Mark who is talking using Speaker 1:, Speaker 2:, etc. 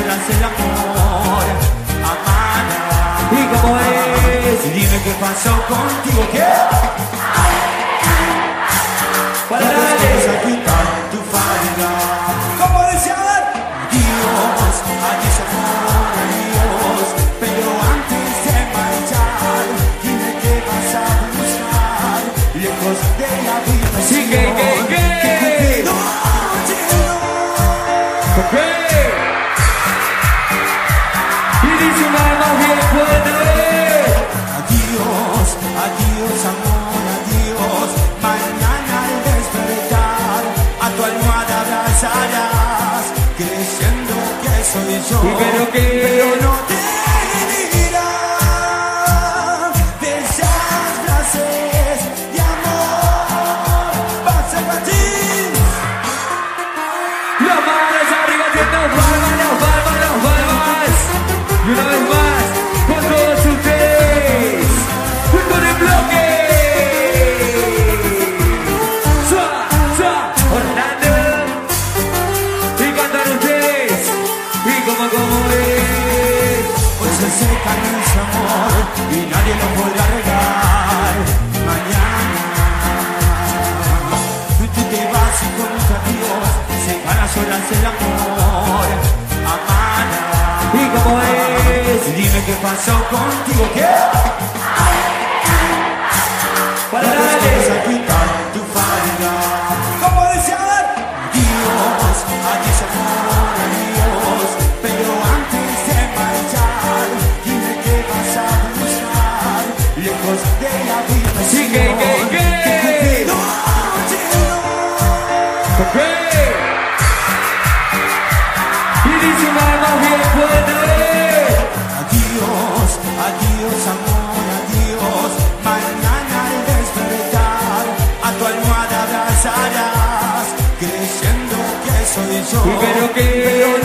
Speaker 1: solas el amor. Amada.
Speaker 2: ¿Y cómo es?
Speaker 1: Dime qué pasó contigo, ¿qué? Adiós, adiós amor, adiós. Mañana al despertar, a tu almohada abrazarás, creyendo que soy yo.
Speaker 2: Y pero que-
Speaker 1: Pero no te dirás frases
Speaker 2: Una vez más, con todos ustedes. Y con el bloque. Sua, sua, Orlando. Y cantan ustedes. Y como, como es.
Speaker 1: Hoy se seca nuestro amor y nadie lo podrá regar. Mañana tú te vas y con tu adiós se van las horas del amor. Dime qué pasó contigo, ¿qué?
Speaker 2: Para
Speaker 1: Tal vez vamos
Speaker 2: darle.
Speaker 1: a quitar tu falda.
Speaker 2: ¿Cómo decía?
Speaker 1: Adiós, adiós amor, adiós. Pero antes de marchar, dime qué vas a buscar. Lejos de la habitación.
Speaker 2: Sí, que, que, que.
Speaker 1: Cupido llenó.
Speaker 2: Ok. Y dice una vez más bien fuerte.
Speaker 1: Adiós, amor, adiós. Mañana al despertar, a tu almohada abrazarás, creyendo que soy yo.
Speaker 2: Pero que-